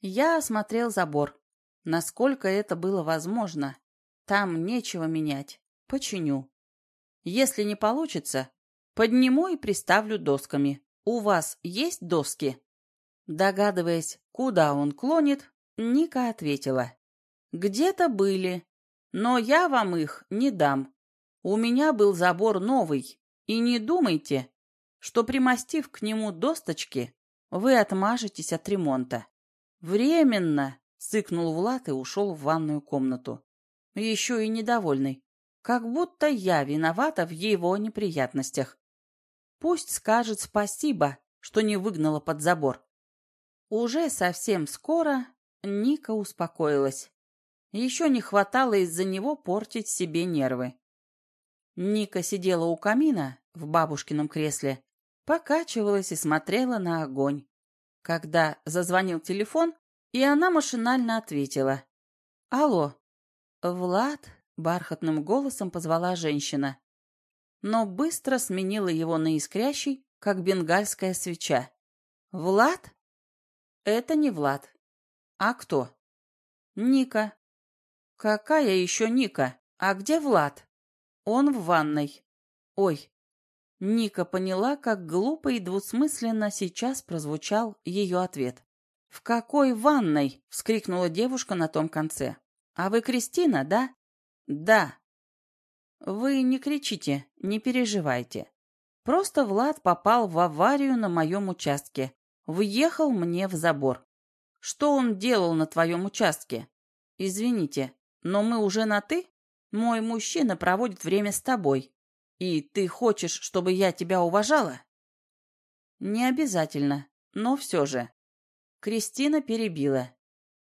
Я осмотрел забор. Насколько это было возможно. Там нечего менять. Починю. Если не получится, подниму и приставлю досками. У вас есть доски? Догадываясь, куда он клонит, Ника ответила. Где-то были, но я вам их не дам. У меня был забор новый, и не думайте, что, примостив к нему досточки, вы отмажетесь от ремонта. Временно, сыкнул Влад и ушел в ванную комнату. Еще и недовольный, как будто я виновата в его неприятностях. Пусть скажет спасибо, что не выгнала под забор. Уже совсем скоро Ника успокоилась. Еще не хватало из-за него портить себе нервы. Ника сидела у камина в бабушкином кресле, покачивалась и смотрела на огонь. Когда зазвонил телефон, и она машинально ответила. «Алло». «Влад?» — бархатным голосом позвала женщина. Но быстро сменила его на искрящий, как бенгальская свеча. «Влад?» «Это не Влад. А кто?» «Ника». «Какая еще Ника? А где Влад?» «Он в ванной». «Ой». Ника поняла, как глупо и двусмысленно сейчас прозвучал ее ответ. «В какой ванной?» — вскрикнула девушка на том конце. «А вы Кристина, да?» «Да». «Вы не кричите, не переживайте. Просто Влад попал в аварию на моем участке. Въехал мне в забор. Что он делал на твоем участке? Извините, но мы уже на «ты»? Мой мужчина проводит время с тобой. И ты хочешь, чтобы я тебя уважала? Не обязательно, но все же. Кристина перебила.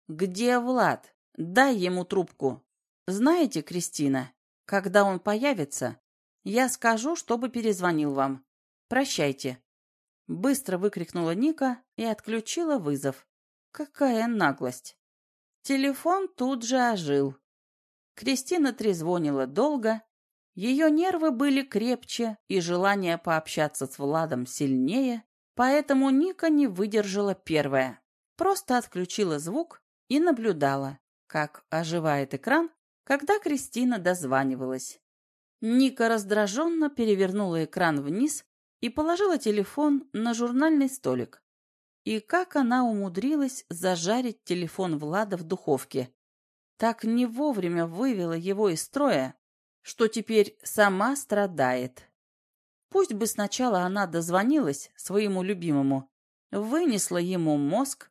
Где Влад? Дай ему трубку. Знаете, Кристина, когда он появится, я скажу, чтобы перезвонил вам. Прощайте. Быстро выкрикнула Ника и отключила вызов. Какая наглость! Телефон тут же ожил. Кристина трезвонила долго. Ее нервы были крепче и желание пообщаться с Владом сильнее, поэтому Ника не выдержала первая. Просто отключила звук и наблюдала, как оживает экран, когда Кристина дозванивалась. Ника раздраженно перевернула экран вниз и положила телефон на журнальный столик. И как она умудрилась зажарить телефон Влада в духовке. Так не вовремя вывела его из строя, что теперь сама страдает. Пусть бы сначала она дозвонилась своему любимому, вынесла ему мозг,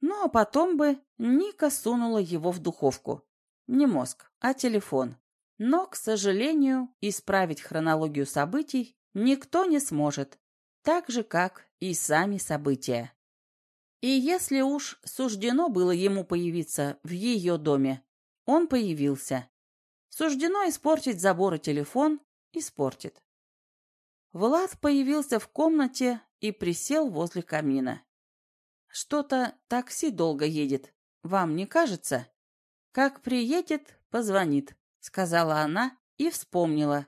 ну а потом бы Ника сунула его в духовку. Не мозг, а телефон. Но, к сожалению, исправить хронологию событий никто не сможет, так же, как и сами события. И если уж суждено было ему появиться в ее доме, он появился. Суждено испортить забор и телефон – испортит. Влад появился в комнате и присел возле камина. «Что-то такси долго едет, вам не кажется?» «Как приедет, позвонит», — сказала она и вспомнила.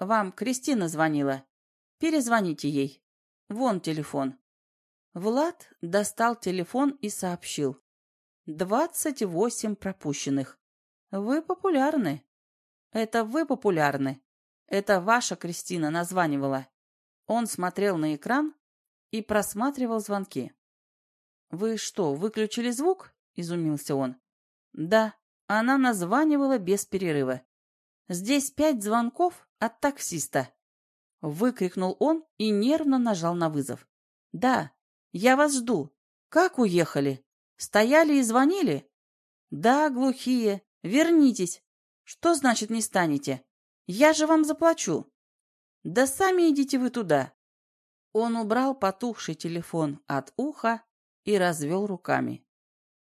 «Вам Кристина звонила. Перезвоните ей. Вон телефон». Влад достал телефон и сообщил. «Двадцать восемь пропущенных. Вы популярны». «Это вы популярны. Это ваша Кристина названивала». Он смотрел на экран и просматривал звонки. «Вы что, выключили звук?» — изумился он. «Да, она названивала без перерыва. Здесь пять звонков от таксиста». Выкрикнул он и нервно нажал на вызов. «Да, я вас жду. Как уехали? Стояли и звонили? Да, глухие. Вернитесь. Что значит не станете? Я же вам заплачу. Да сами идите вы туда. Он убрал потухший телефон от уха и развел руками.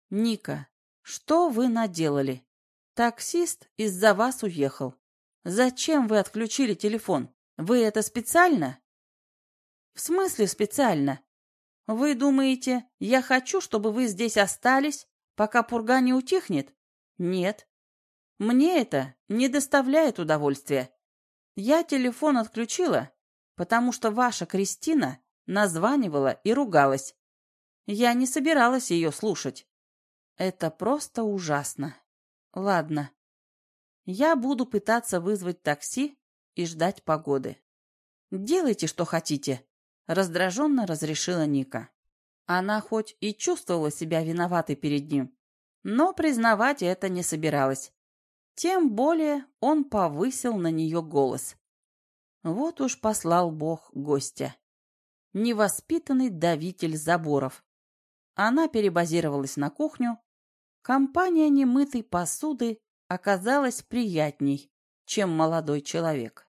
Ника, что вы наделали? Таксист из-за вас уехал. Зачем вы отключили телефон? Вы это специально? В смысле специально? Вы думаете, я хочу, чтобы вы здесь остались, пока пурга не утихнет? Нет. Мне это не доставляет удовольствия. Я телефон отключила, потому что ваша Кристина названивала и ругалась. Я не собиралась ее слушать. Это просто ужасно. Ладно. Я буду пытаться вызвать такси и ждать погоды. Делайте, что хотите, раздраженно разрешила Ника. Она хоть и чувствовала себя виноватой перед ним, но признавать это не собиралась. Тем более он повысил на нее голос. Вот уж послал Бог гостя. Невоспитанный давитель заборов. Она перебазировалась на кухню. Компания немытой посуды оказалась приятней, чем молодой человек.